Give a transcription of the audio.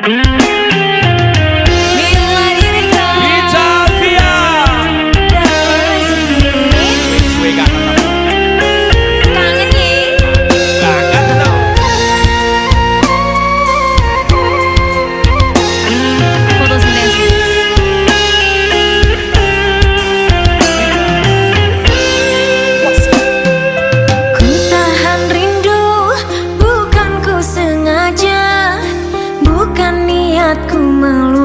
Mm-hmm. Niatku melupakan